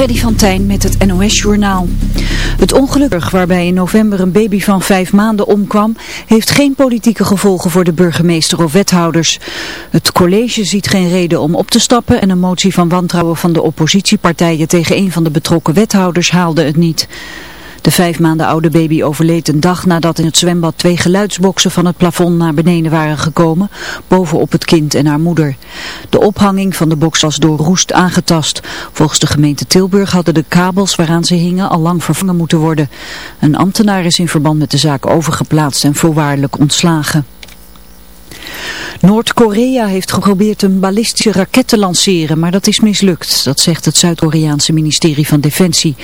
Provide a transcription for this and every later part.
Freddy van Tijn met het NOS-journaal. Het ongeluk waarbij in november een baby van vijf maanden omkwam... heeft geen politieke gevolgen voor de burgemeester of wethouders. Het college ziet geen reden om op te stappen... en een motie van wantrouwen van de oppositiepartijen tegen een van de betrokken wethouders haalde het niet. De vijf maanden oude baby overleed een dag nadat in het zwembad twee geluidsboksen van het plafond naar beneden waren gekomen, bovenop het kind en haar moeder. De ophanging van de box was door roest aangetast. Volgens de gemeente Tilburg hadden de kabels waaraan ze hingen al lang vervangen moeten worden. Een ambtenaar is in verband met de zaak overgeplaatst en voorwaardelijk ontslagen. Noord-Korea heeft geprobeerd een ballistische raket te lanceren, maar dat is mislukt. Dat zegt het Zuid-Koreaanse ministerie van Defensie.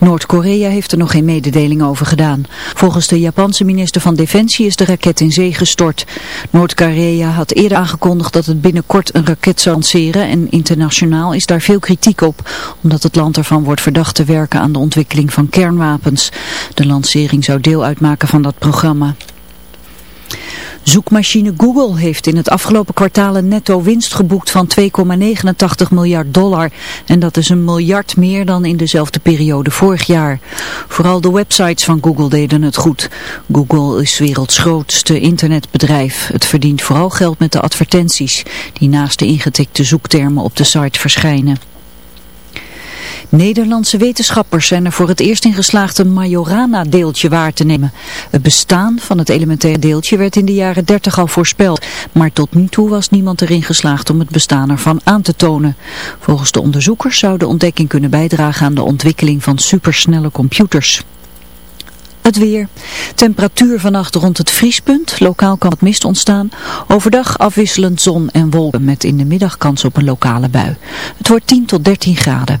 Noord-Korea heeft er nog geen mededeling over gedaan. Volgens de Japanse minister van Defensie is de raket in zee gestort. Noord-Korea had eerder aangekondigd dat het binnenkort een raket zou lanceren en internationaal is daar veel kritiek op, omdat het land ervan wordt verdacht te werken aan de ontwikkeling van kernwapens. De lancering zou deel uitmaken van dat programma. Zoekmachine Google heeft in het afgelopen kwartaal een netto winst geboekt van 2,89 miljard dollar. En dat is een miljard meer dan in dezelfde periode vorig jaar. Vooral de websites van Google deden het goed. Google is werelds grootste internetbedrijf. Het verdient vooral geld met de advertenties die naast de ingetikte zoektermen op de site verschijnen. Nederlandse wetenschappers zijn er voor het eerst in geslaagd een Majorana-deeltje waar te nemen. Het bestaan van het elementaire deeltje werd in de jaren 30 al voorspeld, maar tot nu toe was niemand erin geslaagd om het bestaan ervan aan te tonen. Volgens de onderzoekers zou de ontdekking kunnen bijdragen aan de ontwikkeling van supersnelle computers. Het weer. Temperatuur vannacht rond het vriespunt. Lokaal kan het mist ontstaan. Overdag afwisselend zon en wolken met in de middag kans op een lokale bui. Het wordt 10 tot 13 graden.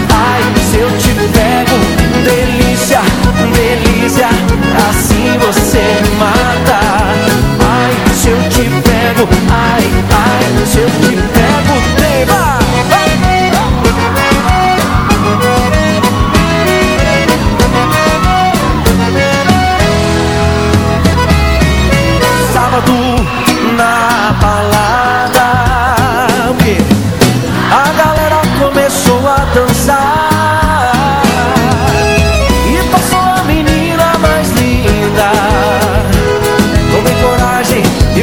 delícia, delícia, assim você mata. Ai, se eu te pego, ai, ai, se eu te pego, tema. Sábado na balada, a galera começou a dançar.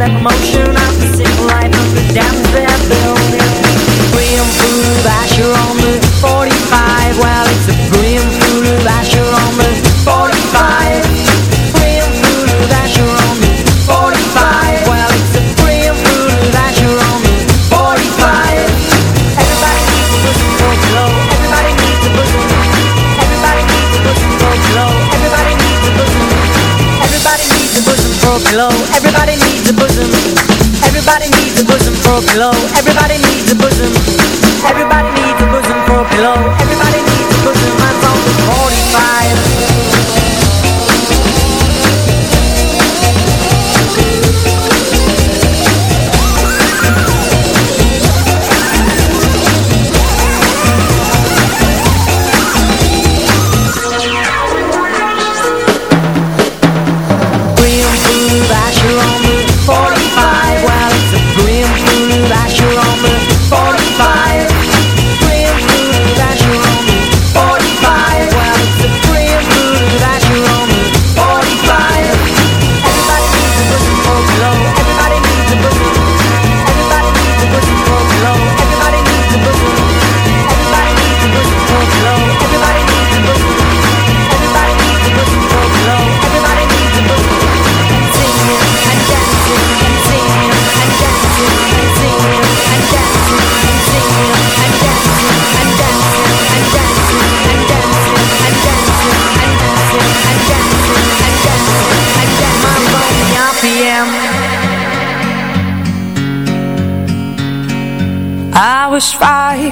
that motion. I hello